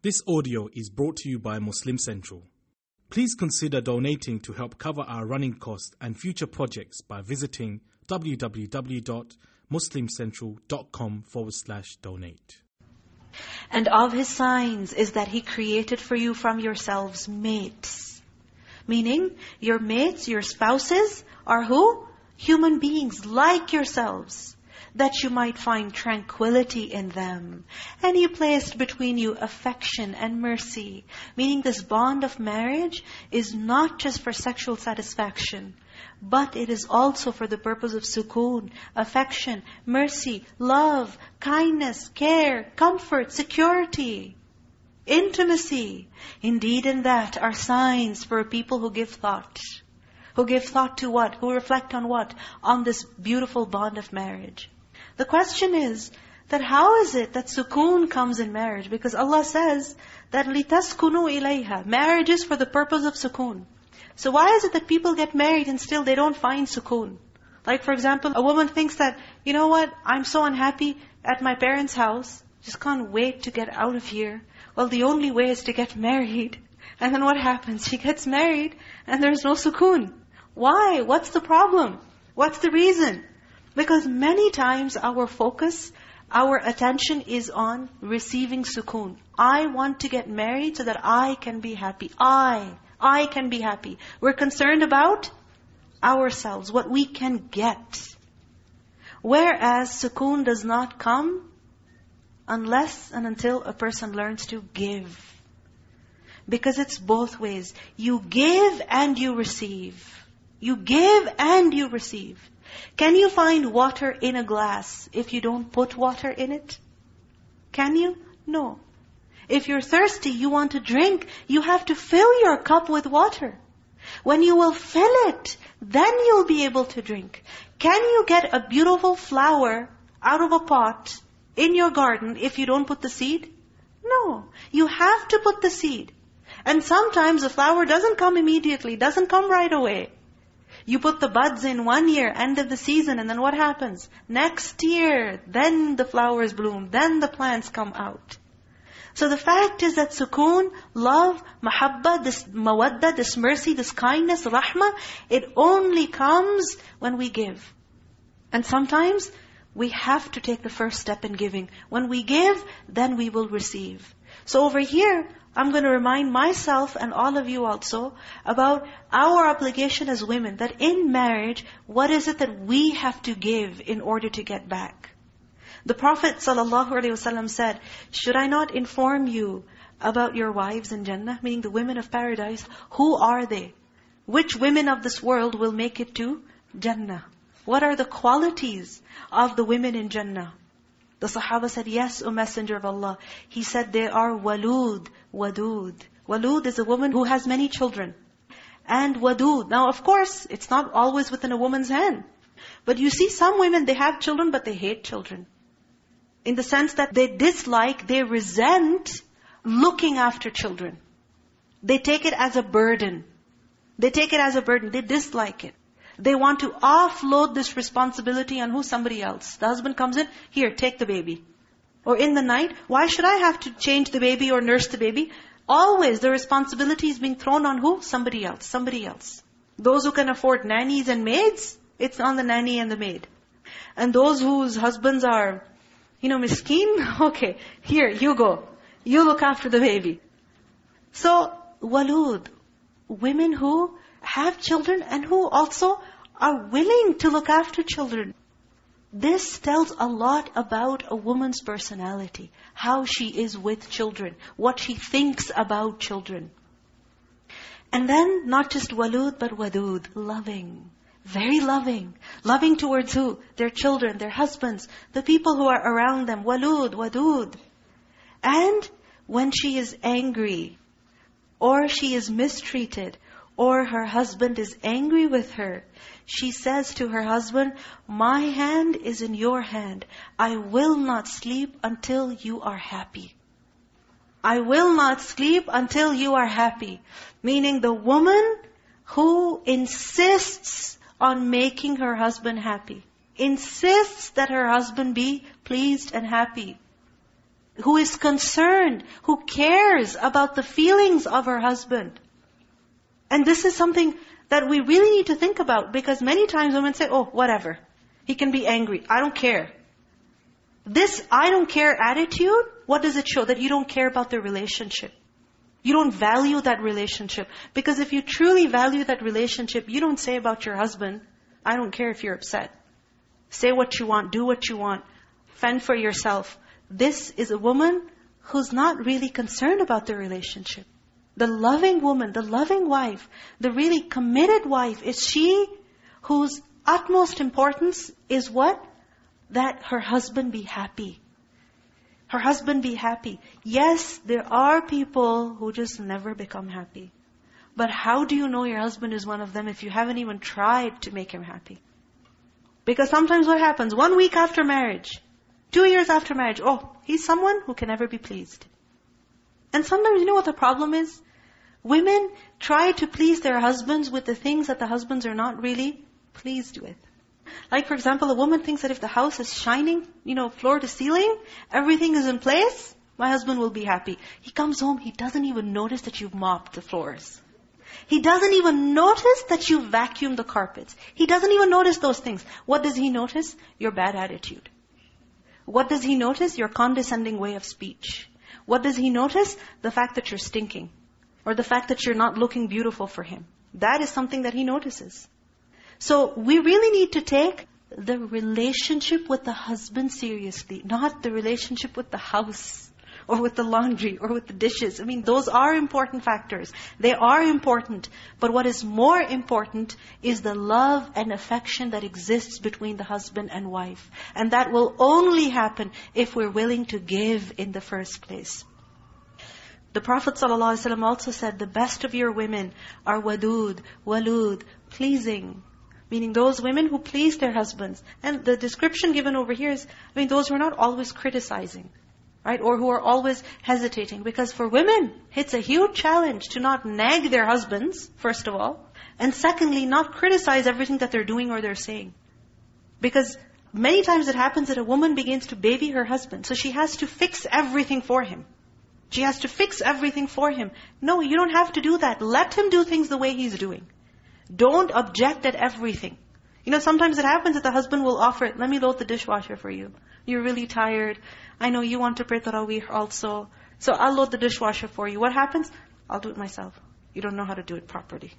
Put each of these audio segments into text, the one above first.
This audio is brought to you by Muslim Central. Please consider donating to help cover our running costs and future projects by visiting www.muslimcentral.com forward slash donate. And of His signs is that He created for you from yourselves mates. Meaning, your mates, your spouses, are who? Human beings like yourselves that you might find tranquility in them. And He placed between you affection and mercy. Meaning this bond of marriage is not just for sexual satisfaction, but it is also for the purpose of sukoon, affection, mercy, love, kindness, care, comfort, security, intimacy. Indeed in that are signs for people who give thought. Who give thought to what? Who reflect on what? On this beautiful bond of marriage. The question is that how is it that sukoon comes in marriage? Because Allah says that لِتَسْكُنُوا إِلَيْهَا Marriage is for the purpose of sukoon. So why is it that people get married and still they don't find sukoon? Like for example, a woman thinks that, you know what, I'm so unhappy at my parents' house, just can't wait to get out of here. Well, the only way is to get married. And then what happens? She gets married and there's no sukoon. Why? What's the problem? What's the reason? Because many times our focus, our attention is on receiving sukoon. I want to get married so that I can be happy. I, I can be happy. We're concerned about ourselves, what we can get. Whereas sukoon does not come unless and until a person learns to give. Because it's both ways. You give and you receive. You give and you receive. Can you find water in a glass if you don't put water in it? Can you? No. If you're thirsty, you want to drink, you have to fill your cup with water. When you will fill it, then you'll be able to drink. Can you get a beautiful flower out of a pot in your garden if you don't put the seed? No. You have to put the seed. And sometimes the flower doesn't come immediately, doesn't come right away. You put the buds in one year, end of the season, and then what happens? Next year, then the flowers bloom, then the plants come out. So the fact is that sukoon, love, mahabba, this mawadda, this mercy, this kindness, rahmah, it only comes when we give. And sometimes we have to take the first step in giving. When we give, then we will receive. So over here, I'm going to remind myself and all of you also about our obligation as women. That in marriage, what is it that we have to give in order to get back? The Prophet ﷺ said, Should I not inform you about your wives in Jannah? Meaning the women of paradise. Who are they? Which women of this world will make it to Jannah? What are the qualities of the women in Jannah? The Sahaba said, yes, O Messenger of Allah. He said, they are walud, wadud. Walud is a woman who has many children. And wadud. Now, of course, it's not always within a woman's hand. But you see some women, they have children, but they hate children. In the sense that they dislike, they resent looking after children. They take it as a burden. They take it as a burden. They dislike it. They want to offload this responsibility on who? Somebody else. The husband comes in, here, take the baby. Or in the night, why should I have to change the baby or nurse the baby? Always the responsibility is being thrown on who? Somebody else, somebody else. Those who can afford nannies and maids, it's on the nanny and the maid. And those whose husbands are, you know, miskeen, okay, here, you go. You look after the baby. So, walud, women who have children and who also are willing to look after children. This tells a lot about a woman's personality, how she is with children, what she thinks about children. And then, not just walud, but wadud, loving. Very loving. Loving towards who? Their children, their husbands, the people who are around them. Walud, wadud. And when she is angry, or she is mistreated, or her husband is angry with her, she says to her husband, my hand is in your hand. I will not sleep until you are happy. I will not sleep until you are happy. Meaning the woman who insists on making her husband happy. Insists that her husband be pleased and happy. who is concerned, who cares about the feelings of her husband. And this is something that we really need to think about because many times women say, oh, whatever. He can be angry. I don't care. This I don't care attitude, what does it show? That you don't care about the relationship. You don't value that relationship. Because if you truly value that relationship, you don't say about your husband, I don't care if you're upset. Say what you want, do what you want, fend for yourself. This is a woman who's not really concerned about the relationship. The loving woman, the loving wife, the really committed wife is she whose utmost importance is what? That her husband be happy. Her husband be happy. Yes, there are people who just never become happy. But how do you know your husband is one of them if you haven't even tried to make him happy? Because sometimes what happens, one week after marriage, two years after marriage, oh, he's someone who can never be pleased. And sometimes you know what the problem is? Women try to please their husbands with the things that the husbands are not really pleased with. Like for example, a woman thinks that if the house is shining, you know, floor to ceiling, everything is in place, my husband will be happy. He comes home, he doesn't even notice that you've mopped the floors. He doesn't even notice that you vacuumed the carpets. He doesn't even notice those things. What does he notice? Your bad attitude. What does he notice? Your condescending way of speech. What does he notice? The fact that you're stinking. Or the fact that you're not looking beautiful for him. That is something that he notices. So we really need to take the relationship with the husband seriously, not the relationship with the house or with the laundry or with the dishes. I mean, those are important factors. They are important. But what is more important is the love and affection that exists between the husband and wife. And that will only happen if we're willing to give in the first place. The Prophet ﷺ also said, the best of your women are wadud, walud, pleasing, Meaning those women who please their husbands. And the description given over here is, I mean, those who are not always criticizing. Right? Or who are always hesitating. Because for women, it's a huge challenge to not nag their husbands, first of all. And secondly, not criticize everything that they're doing or they're saying. Because many times it happens that a woman begins to baby her husband. So she has to fix everything for him. She has to fix everything for him. No, you don't have to do that. Let him do things the way he's doing. Don't object at everything. You know, sometimes it happens that the husband will offer, it. let me load the dishwasher for you. You're really tired. I know you want to pray tarawih also. So I'll load the dishwasher for you. What happens? I'll do it myself. You don't know how to do it properly.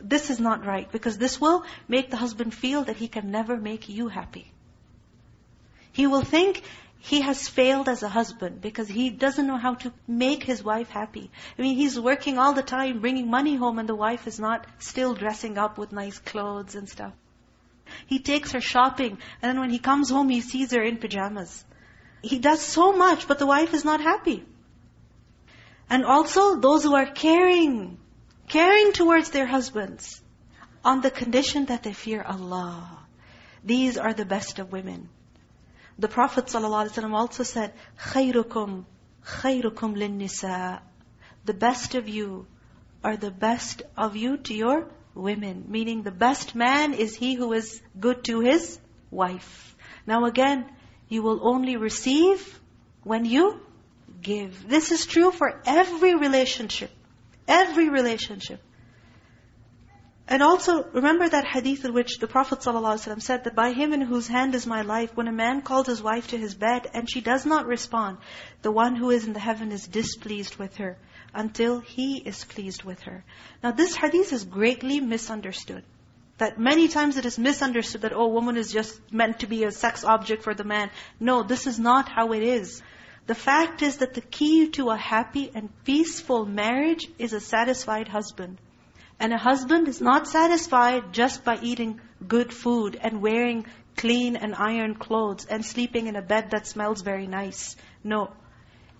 This is not right because this will make the husband feel that he can never make you happy. He will think he has failed as a husband because he doesn't know how to make his wife happy. I mean, he's working all the time, bringing money home, and the wife is not still dressing up with nice clothes and stuff. He takes her shopping, and then when he comes home, he sees her in pajamas. He does so much, but the wife is not happy. And also, those who are caring, caring towards their husbands, on the condition that they fear Allah. These are the best of women. The Prophet ﷺ also said, خَيْرُكُمْ خَيْرُكُمْ لِلنِّسَاءِ The best of you are the best of you to your women. Meaning the best man is he who is good to his wife. Now again, you will only receive when you give. This is true for every relationship. Every relationship. And also, remember that hadith in which the Prophet ﷺ said that by him in whose hand is my life, when a man calls his wife to his bed and she does not respond, the one who is in the heaven is displeased with her until he is pleased with her. Now this hadith is greatly misunderstood. That many times it is misunderstood that, oh, woman is just meant to be a sex object for the man. No, this is not how it is. The fact is that the key to a happy and peaceful marriage is a satisfied husband. And a husband is not satisfied just by eating good food and wearing clean and iron clothes and sleeping in a bed that smells very nice. No.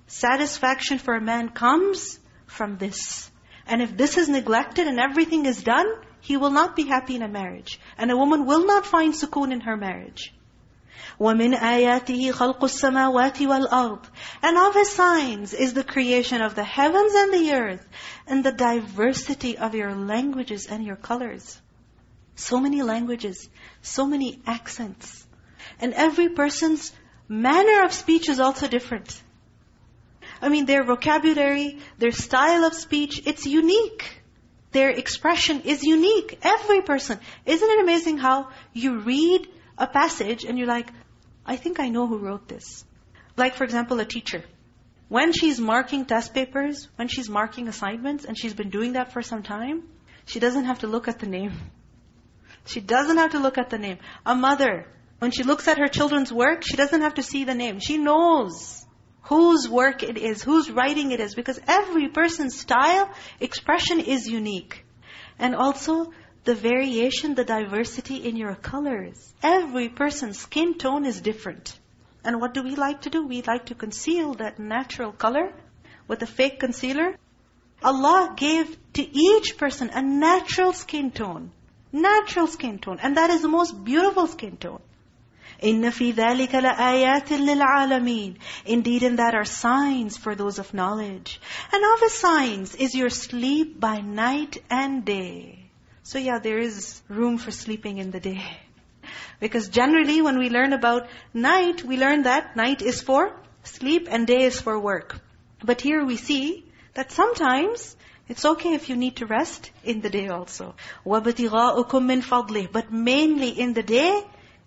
Satisfaction for a man comes from this. And if this is neglected and everything is done, he will not be happy in a marriage. And a woman will not find sukoon in her marriage. وَمِنْ آيَاتِهِ خَلْقُ السَّمَاوَاتِ وَالْأَرْضِ And of His signs is the creation of the heavens and the earth, and the diversity of your languages and your colors. So many languages, so many accents. And every person's manner of speech is also different. I mean, their vocabulary, their style of speech, it's unique. Their expression is unique. Every person. Isn't it amazing how you read a passage and you're like, I think I know who wrote this. Like, for example, a teacher. When she's marking test papers, when she's marking assignments, and she's been doing that for some time, she doesn't have to look at the name. She doesn't have to look at the name. A mother, when she looks at her children's work, she doesn't have to see the name. She knows whose work it is, whose writing it is. Because every person's style, expression is unique. And also, the variation, the diversity in your colors. Every person's skin tone is different. And what do we like to do? We like to conceal that natural color with a fake concealer. Allah gave to each person a natural skin tone. Natural skin tone. And that is the most beautiful skin tone. إِنَّ فِي ذَلِكَ لَآيَاتٍ لِلْعَالَمِينَ Indeed, in that are signs for those of knowledge. And of His signs is your sleep by night and day. So yeah, there is room for sleeping in the day. Because generally when we learn about night, we learn that night is for sleep and day is for work. But here we see that sometimes it's okay if you need to rest in the day also. وَابْتِغَاءُكُم مِّن فَضْلِهِ But mainly in the day,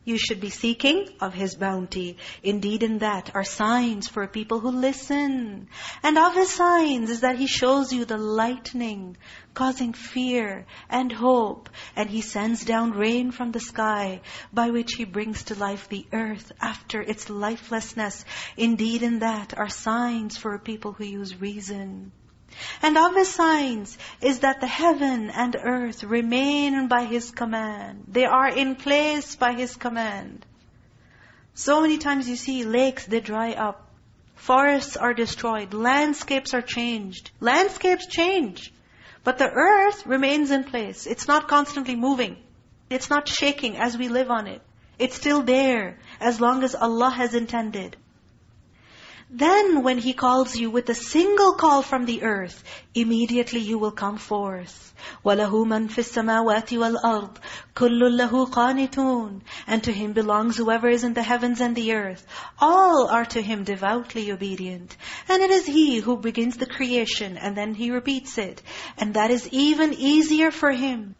you should be seeking of His bounty. Indeed in that are signs for a people who listen. And of His signs is that He shows you the lightning, causing fear and hope. And He sends down rain from the sky, by which He brings to life the earth after its lifelessness. Indeed in that are signs for a people who use reason. And of His signs is that the heaven and earth remain by His command. They are in place by His command. So many times you see lakes, they dry up. Forests are destroyed. Landscapes are changed. Landscapes change. But the earth remains in place. It's not constantly moving. It's not shaking as we live on it. It's still there as long as Allah has intended. Then when He calls you with a single call from the earth, immediately you will come forth. وَلَهُ مَنْ فِي السَّمَاوَاتِ وَالْأَرْضِ كُلٌّ لَهُ قَانِتُونَ And to Him belongs whoever is in the heavens and the earth. All are to Him devoutly obedient. And it is He who begins the creation and then He repeats it. And that is even easier for Him.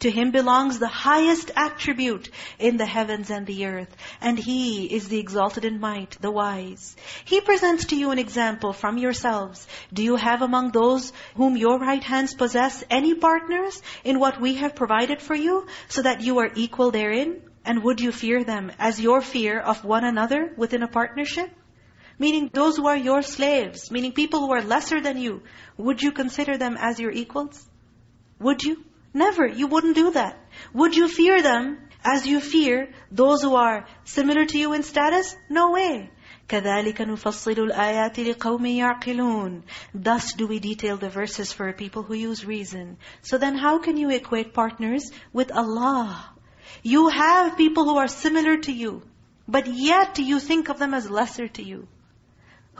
To Him belongs the highest attribute in the heavens and the earth. And He is the exalted in might, the wise. He presents to you an example from yourselves. Do you have among those whom your right hands possess any partners in what we have provided for you, so that you are equal therein? And would you fear them as your fear of one another within a partnership? Meaning those who are your slaves, meaning people who are lesser than you, would you consider them as your equals? Would you? Never. You wouldn't do that. Would you fear them as you fear those who are similar to you in status? No way. كَذَلِكَ نُفَصِّلُ الْآيَاتِ لِقَوْمٍ يَعْقِلُونَ Thus do we detail the verses for people who use reason. So then how can you equate partners with Allah? You have people who are similar to you, but yet you think of them as lesser to you.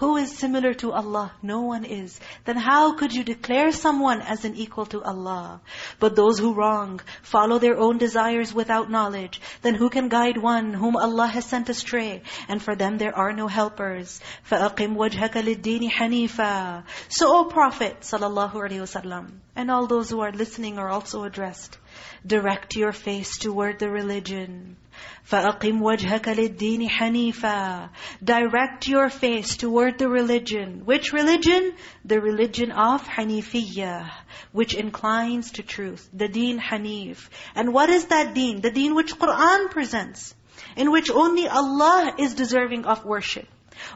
Who is similar to Allah? No one is. Then how could you declare someone as an equal to Allah? But those who wrong, follow their own desires without knowledge, then who can guide one whom Allah has sent astray? And for them there are no helpers. فَأَقِمْ وَجْهَكَ لِلدِّينِ حَنِيفًا So, O Prophet, sallallahu alaihi wasallam, and all those who are listening are also addressed, direct your face toward the religion. فَأَقِمْ وَجْهَكَ لِلدِّينِ حَنِيفًا Direct your face toward the religion. Which religion? The religion of Hanifiyah, which inclines to truth. The deen Hanif. And what is that deen? The deen which Qur'an presents, in which only Allah is deserving of worship.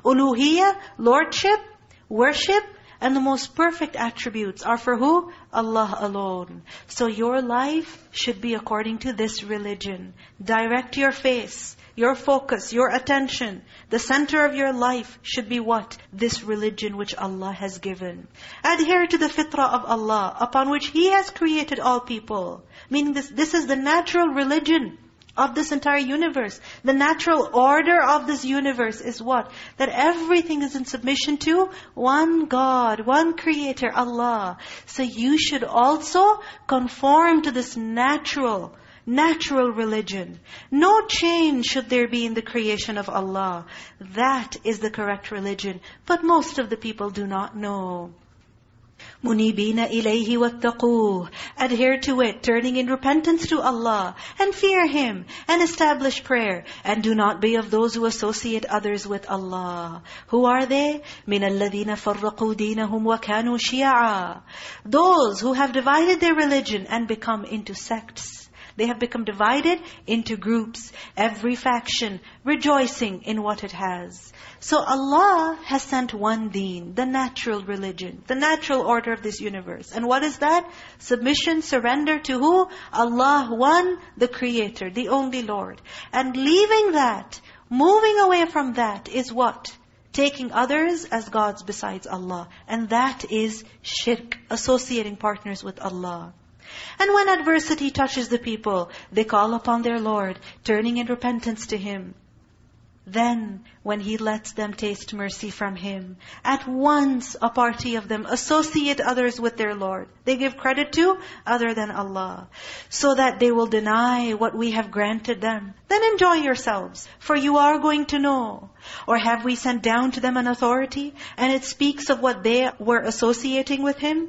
Uluhiyah, lordship, worship, and the most perfect attributes are for who? Allah alone. So your life should be according to this religion. Direct your face, your focus, your attention. The center of your life should be what? This religion which Allah has given. Adhere to the fitrah of Allah, upon which He has created all people. Meaning this, this is the natural religion of this entire universe. The natural order of this universe is what? That everything is in submission to one God, one Creator, Allah. So you should also conform to this natural natural religion. No change should there be in the creation of Allah. That is the correct religion. But most of the people do not know. Munibina ilayhi wattaqooh. Adhere to it, turning in repentance to Allah, and fear Him, and establish prayer, and do not be of those who associate others with Allah. Who are they? مِنَ الَّذِينَ فَرَّقُوا دِينَهُمْ وَكَانُوا شِيَعًا Those who have divided their religion and become into sects. They have become divided into groups, every faction rejoicing in what it has. So Allah has sent one deen, the natural religion, the natural order of this universe. And what is that? Submission, surrender to who? Allah, one, the Creator, the only Lord. And leaving that, moving away from that is what? Taking others as gods besides Allah. And that is shirk, associating partners with Allah. And when adversity touches the people, they call upon their Lord, turning in repentance to Him. Then, when He lets them taste mercy from Him, at once a party of them associate others with their Lord. They give credit to other than Allah. So that they will deny what we have granted them. Then enjoy yourselves, for you are going to know. Or have we sent down to them an authority, and it speaks of what they were associating with Him?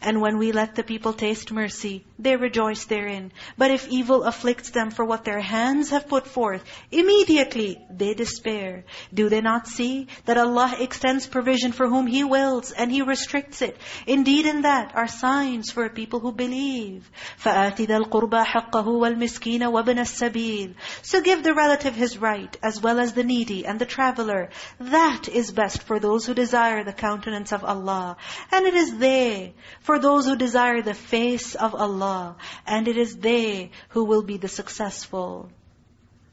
And when we let the people taste mercy, they rejoice therein. But if evil afflicts them for what their hands have put forth, immediately they despair. Do they not see that Allah extends provision for whom He wills and He restricts it? Indeed in that are signs for people who believe. فَآتِ ذَا الْقُرْبَى حَقَّهُ وَالْمِسْكِينَ وَابْنَ السَّبِيلِ So give the relative his right, as well as the needy and the traveler. That is best for those who desire the countenance of Allah. And it is they, for those who desire the face of Allah. And it is they who will be the successful.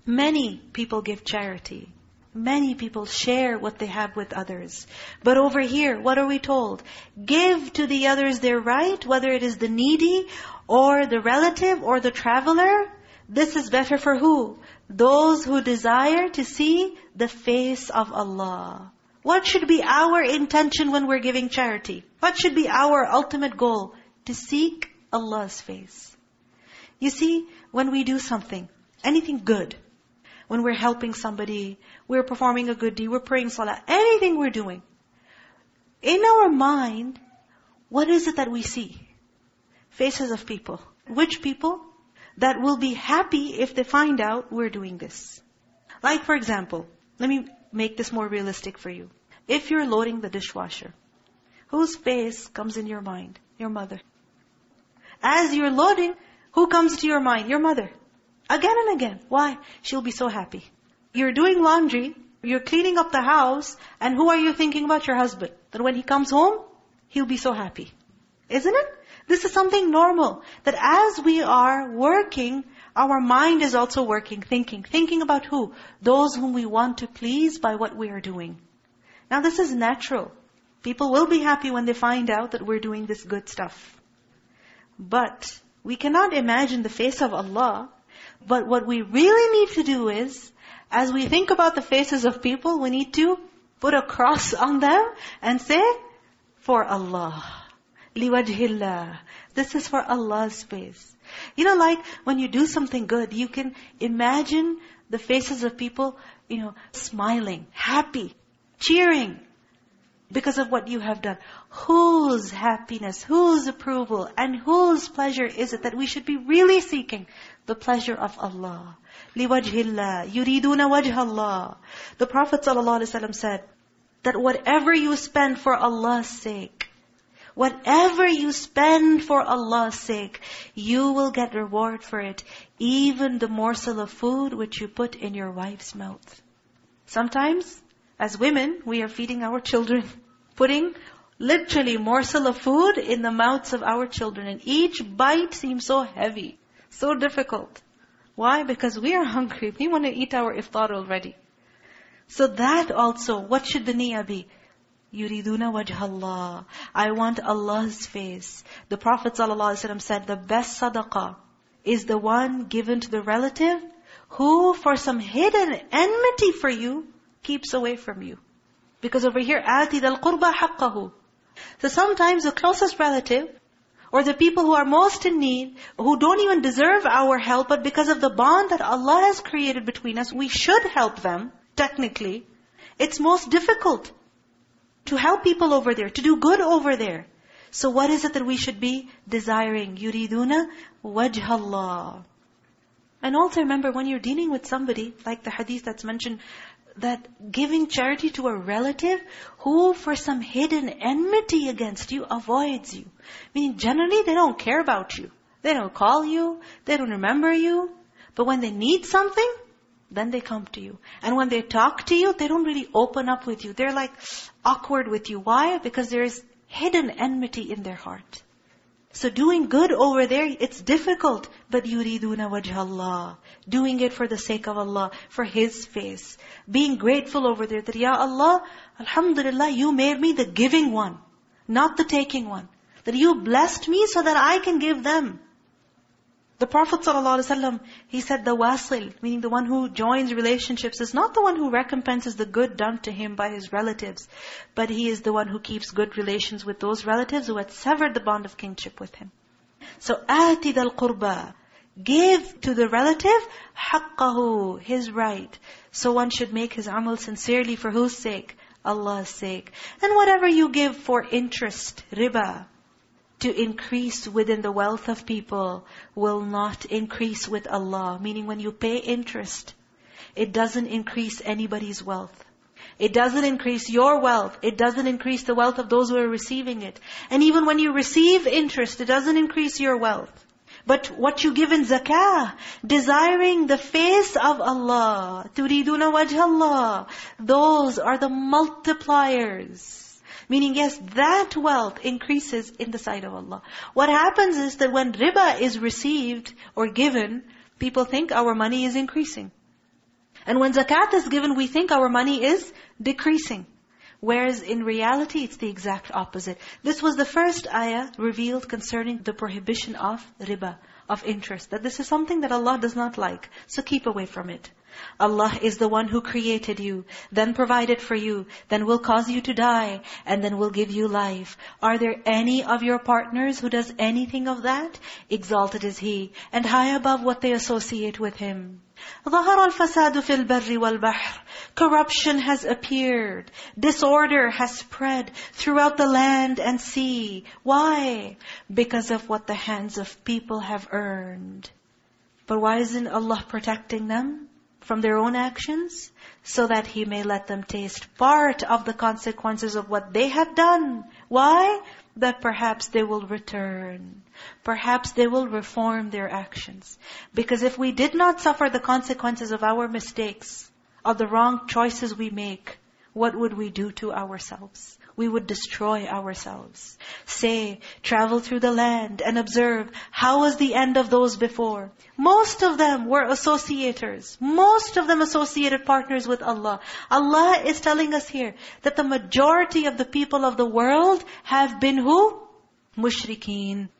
Many people give charity. Many people share what they have with others. But over here, what are we told? Give to the others their right, whether it is the needy, or the relative, or the traveler. This is better for who? Those who desire to see the face of Allah. What should be our intention when we're giving charity? What should be our ultimate goal? To seek Allah's face. You see, when we do something, anything good, when we're helping somebody, we're performing a good deed, we're praying salah, anything we're doing, in our mind, what is it that we see? Faces of people. Which people? That will be happy if they find out we're doing this. Like for example, let me make this more realistic for you. If you're loading the dishwasher, whose face comes in your mind? Your mother. As you're loading, who comes to your mind? Your mother. Again and again. Why? She'll be so happy. You're doing laundry, you're cleaning up the house, and who are you thinking about? Your husband. That when he comes home, he'll be so happy. Isn't it? This is something normal. That as we are working, our mind is also working, thinking. Thinking about who? Those whom we want to please by what we are doing. Now this is natural. People will be happy when they find out that we're doing this good stuff. But we cannot imagine the face of Allah. But what we really need to do is, as we think about the faces of people, we need to put a cross on them and say, for Allah. لِوَجْهِ This is for Allah's face. You know, like when you do something good, you can imagine the faces of people, you know, smiling, happy, cheering because of what you have done. Whose happiness, whose approval, and whose pleasure is it that we should be really seeking? The pleasure of Allah. لِوَجْهِ اللَّهِ يُرِيدُونَ وَجْهَ اللَّهِ The Prophet ﷺ said that whatever you spend for Allah's sake, Whatever you spend for Allah's sake, you will get reward for it. Even the morsel of food which you put in your wife's mouth. Sometimes, as women, we are feeding our children. Putting literally morsel of food in the mouths of our children. And each bite seems so heavy, so difficult. Why? Because we are hungry. We want to eat our iftar already. So that also, what should the niyyah be? Yuriduna wajhallah. I want Allah's face. The Prophet ﷺ said, the best sadaqah is the one given to the relative who for some hidden enmity for you, keeps away from you. Because over here, آتِ ذَا الْقُرْبَى حَقَّهُ So sometimes the closest relative, or the people who are most in need, who don't even deserve our help, but because of the bond that Allah has created between us, we should help them, technically. It's most difficult to help people over there, to do good over there. So what is it that we should be desiring? يُرِيدُونَ وَجْهَ اللَّهِ And also remember, when you're dealing with somebody, like the hadith that's mentioned, that giving charity to a relative who for some hidden enmity against you avoids you. Meaning generally they don't care about you. They don't call you. They don't remember you. But when they need something, then they come to you. And when they talk to you, they don't really open up with you. They're like awkward with you. Why? Because there is hidden enmity in their heart. So doing good over there, it's difficult. But yuriduna wajh Allah. Doing it for the sake of Allah, for His face. Being grateful over there that, Ya Allah, Alhamdulillah, you made me the giving one. Not the taking one. That you blessed me so that I can give them. The Prophet ﷺ, he said the wasil, meaning the one who joins relationships, is not the one who recompenses the good done to him by his relatives, but he is the one who keeps good relations with those relatives who had severed the bond of kinship with him. So, آتِ ذَا الْقُرْبَى Give to the relative حَقَّهُ His right. So one should make his amal sincerely for whose sake? Allah's sake. And whatever you give for interest, riba, to increase within the wealth of people will not increase with Allah. Meaning when you pay interest, it doesn't increase anybody's wealth. It doesn't increase your wealth. It doesn't increase the wealth of those who are receiving it. And even when you receive interest, it doesn't increase your wealth. But what you give in zakah, desiring the face of Allah, turiduna wajh Allah, those are the multipliers. Meaning, yes, that wealth increases in the sight of Allah. What happens is that when riba is received or given, people think our money is increasing. And when zakat is given, we think our money is decreasing. Whereas in reality, it's the exact opposite. This was the first ayah revealed concerning the prohibition of riba, of interest. That this is something that Allah does not like. So keep away from it. Allah is the one who created you, then provided for you, then will cause you to die, and then will give you life. Are there any of your partners who does anything of that? Exalted is He, and high above what they associate with Him. ظهر الفساد في البر والبحر Corruption has appeared. Disorder has spread throughout the land and sea. Why? Because of what the hands of people have earned. But why isn't Allah protecting them? From their own actions so that He may let them taste part of the consequences of what they have done. Why? That perhaps they will return. Perhaps they will reform their actions. Because if we did not suffer the consequences of our mistakes, of the wrong choices we make, what would we do to ourselves? We would destroy ourselves. Say, travel through the land and observe, how was the end of those before? Most of them were associators. Most of them associated partners with Allah. Allah is telling us here that the majority of the people of the world have been who? Mushrikeen.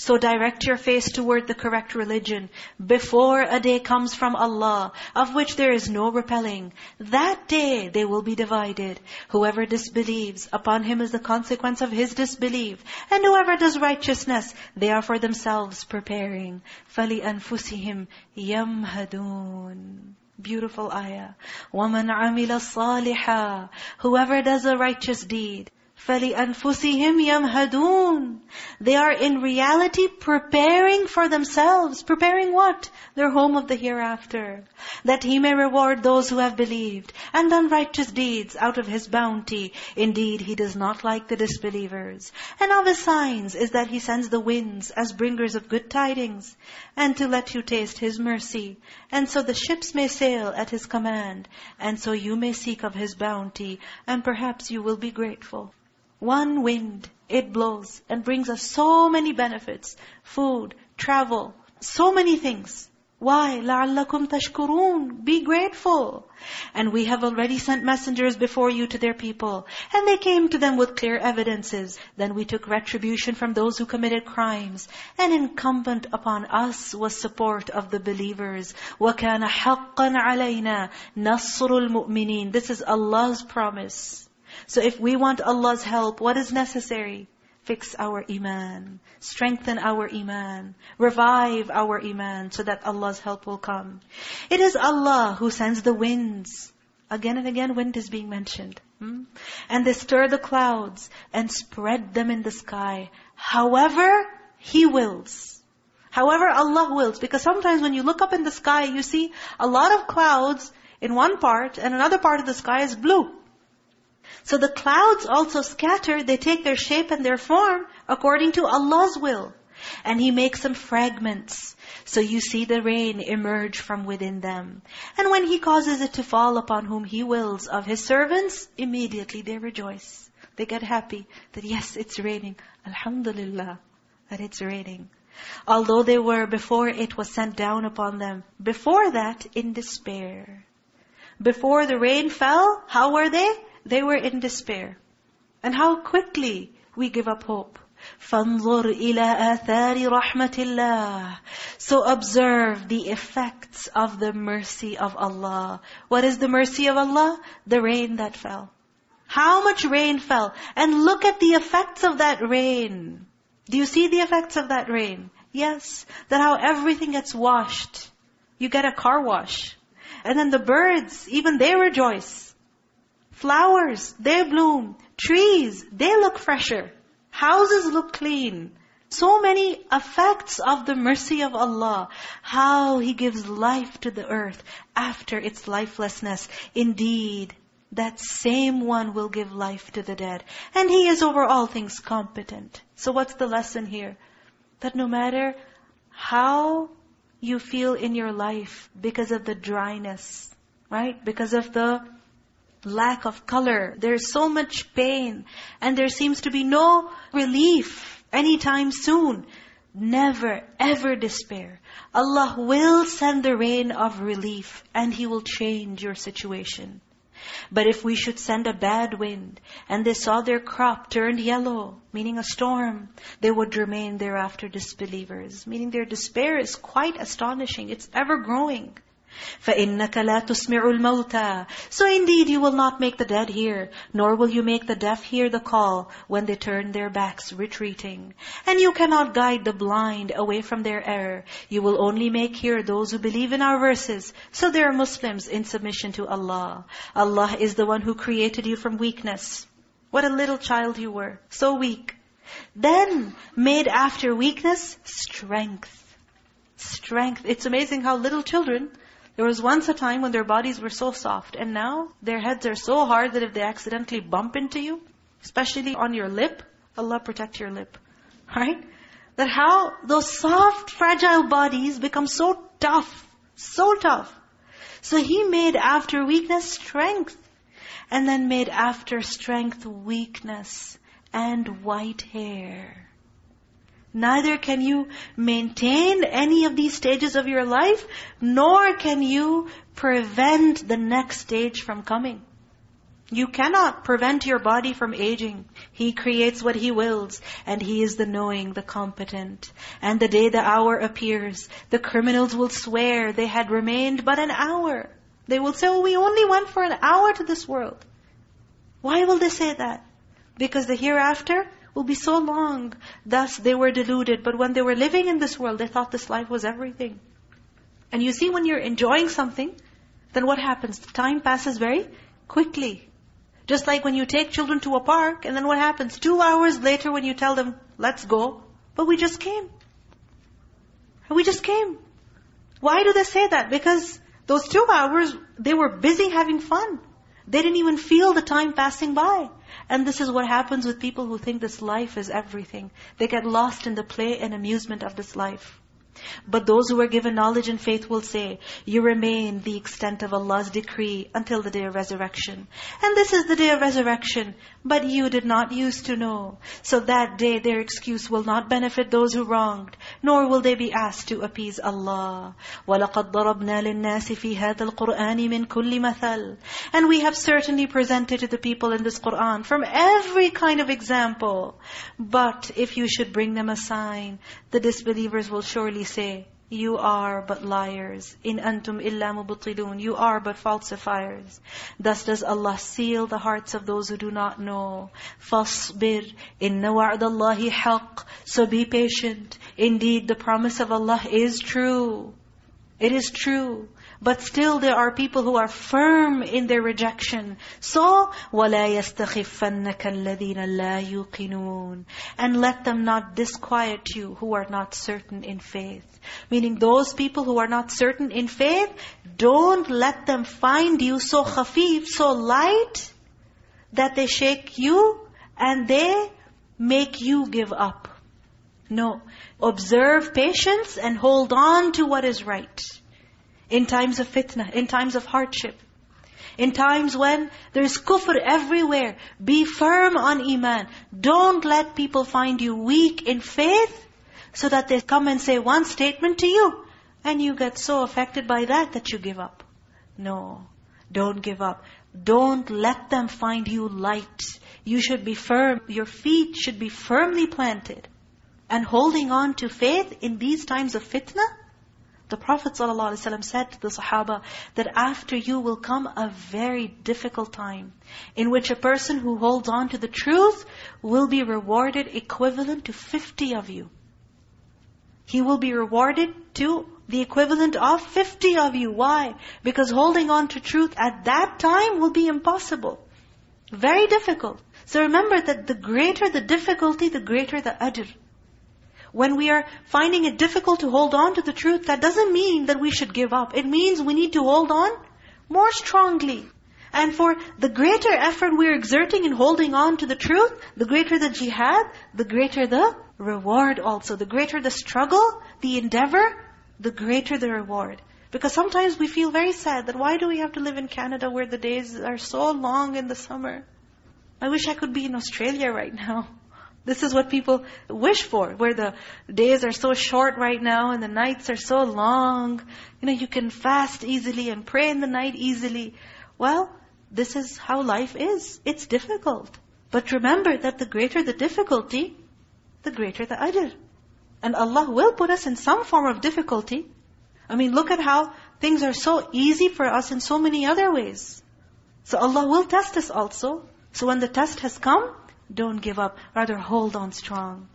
So direct your face toward the correct religion before a day comes from Allah, of which there is no repelling. That day they will be divided. Whoever disbelieves, upon him is the consequence of his disbelief. And whoever does righteousness, they are for themselves preparing. فَلِأَنفُسِهِمْ يَمْهَدُونَ Beautiful ayah. وَمَنْ عَمِلَ الصَّالِحًا Whoever does a righteous deed, فَلِأَنفُسِهِمْ يَمْهَدُونَ They are in reality preparing for themselves. Preparing what? Their home of the hereafter. That He may reward those who have believed and done righteous deeds out of His bounty. Indeed, He does not like the disbelievers. And of His signs is that He sends the winds as bringers of good tidings and to let you taste His mercy. And so the ships may sail at His command. And so you may seek of His bounty and perhaps you will be grateful. One wind, it blows and brings us so many benefits. Food, travel, so many things. Why? لَعَلَّكُمْ تَشْكُرُونَ Be grateful. And we have already sent messengers before you to their people. And they came to them with clear evidences. Then we took retribution from those who committed crimes. And incumbent upon us was support of the believers. وَكَانَ حَقًّا عَلَيْنَا نَصْرُ الْمُؤْمِنِينَ This is Allah's promise. So if we want Allah's help, what is necessary? fix our iman, strengthen our iman, revive our iman so that Allah's help will come. It is Allah who sends the winds. Again and again wind is being mentioned. Hmm? And they stir the clouds and spread them in the sky. However, He wills. However Allah wills. Because sometimes when you look up in the sky, you see a lot of clouds in one part and another part of the sky is blue. So the clouds also scatter, they take their shape and their form according to Allah's will. And He makes them fragments. So you see the rain emerge from within them. And when He causes it to fall upon whom He wills of His servants, immediately they rejoice. They get happy that yes, it's raining. Alhamdulillah, that it's raining. Although they were, before it was sent down upon them, before that, in despair. Before the rain fell, how were they? They were in despair. And how quickly we give up hope. فَانظُرْ إِلَىٰ آثَارِ رَحْمَةِ اللَّهِ So observe the effects of the mercy of Allah. What is the mercy of Allah? The rain that fell. How much rain fell? And look at the effects of that rain. Do you see the effects of that rain? Yes. That how everything gets washed. You get a car wash. And then the birds, even they rejoice. Flowers, they bloom. Trees, they look fresher. Houses look clean. So many effects of the mercy of Allah. How He gives life to the earth after its lifelessness. Indeed, that same one will give life to the dead. And He is over all things competent. So what's the lesson here? That no matter how you feel in your life because of the dryness, right? Because of the lack of color. There's so much pain. And there seems to be no relief anytime soon. Never, ever despair. Allah will send the rain of relief and He will change your situation. But if we should send a bad wind, and they saw their crop turned yellow, meaning a storm, they would remain thereafter disbelievers. Meaning their despair is quite astonishing. It's ever growing. فَإِنَّكَ لَا تُسْمِعُ الْمَوْتَى So indeed you will not make the dead hear, nor will you make the deaf hear the call when they turn their backs retreating. And you cannot guide the blind away from their error. You will only make hear those who believe in our verses. So they are Muslims in submission to Allah. Allah is the one who created you from weakness. What a little child you were, so weak. Then, made after weakness, strength. Strength. It's amazing how little children there was once a time when their bodies were so soft, and now their heads are so hard that if they accidentally bump into you, especially on your lip, Allah protect your lip. Right? That how those soft, fragile bodies become so tough, so tough. So He made after weakness strength, and then made after strength weakness and white hair. Neither can you maintain any of these stages of your life, nor can you prevent the next stage from coming. You cannot prevent your body from aging. He creates what He wills, and He is the knowing, the competent. And the day the hour appears, the criminals will swear they had remained but an hour. They will say, oh, we only went for an hour to this world. Why will they say that? Because the hereafter will be so long. Thus they were deluded. But when they were living in this world, they thought this life was everything. And you see, when you're enjoying something, then what happens? The Time passes very quickly. Just like when you take children to a park, and then what happens? Two hours later when you tell them, let's go, but we just came. We just came. Why do they say that? Because those two hours, they were busy having fun. They didn't even feel the time passing by. And this is what happens with people who think this life is everything. They get lost in the play and amusement of this life. But those who are given knowledge and faith will say, you remain the extent of Allah's decree until the day of resurrection. And this is the day of resurrection, but you did not used to know. So that day their excuse will not benefit those who wronged, nor will they be asked to appease Allah. وَلَقَدْ ضَرَبْنَا لِلنَّاسِ فِي هَذَا الْقُرْآنِ مِنْ كُلِّ مَثَلٍ And we have certainly presented to the people in this Qur'an from every kind of example. But if you should bring them a sign, the disbelievers will surely say, You are but liars. In antum illa mubtilun. You are but falsifiers. Thus does Allah seal the hearts of those who do not know. فَاصْبِرْ إِنَّ وَعْدَ اللَّهِ حَقٍّ So be patient. Indeed, the promise of Allah is true. It is true. But still there are people who are firm in their rejection. So, وَلَا يَسْتَخِفَّنَّكَ الَّذِينَ لَا يُقِنُونَ And let them not disquiet you who are not certain in faith. Meaning those people who are not certain in faith, don't let them find you so khafif, so light, that they shake you and they make you give up. No. Observe patience and hold on to what is right. In times of fitna, in times of hardship. In times when there's kufr everywhere. Be firm on iman. Don't let people find you weak in faith so that they come and say one statement to you and you get so affected by that that you give up. No, don't give up. Don't let them find you light. You should be firm. Your feet should be firmly planted. And holding on to faith in these times of fitna, the Prophet ﷺ said to the Sahaba that after you will come a very difficult time in which a person who holds on to the truth will be rewarded equivalent to 50 of you. He will be rewarded to the equivalent of 50 of you. Why? Because holding on to truth at that time will be impossible. Very difficult. So remember that the greater the difficulty, the greater the ajr. When we are finding it difficult to hold on to the truth, that doesn't mean that we should give up. It means we need to hold on more strongly. And for the greater effort we're exerting in holding on to the truth, the greater the jihad, the greater the reward also. The greater the struggle, the endeavor, the greater the reward. Because sometimes we feel very sad that why do we have to live in Canada where the days are so long in the summer? I wish I could be in Australia right now. This is what people wish for, where the days are so short right now and the nights are so long. You know, you can fast easily and pray in the night easily. Well, this is how life is. It's difficult. But remember that the greater the difficulty, the greater the ajr. And Allah will put us in some form of difficulty. I mean, look at how things are so easy for us in so many other ways. So Allah will test us also. So when the test has come, don't give up. Rather, hold on strong.